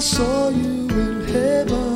saw you in heaven.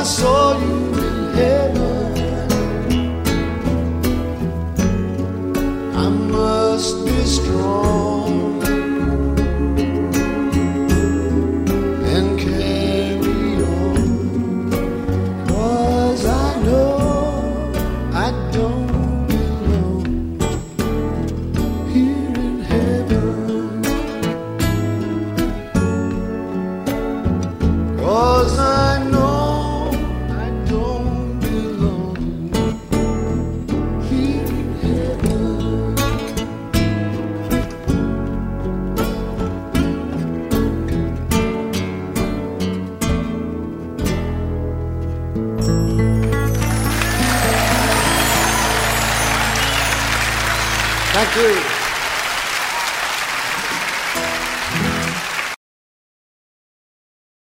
I saw you in heaven, I must be strong. Thank you.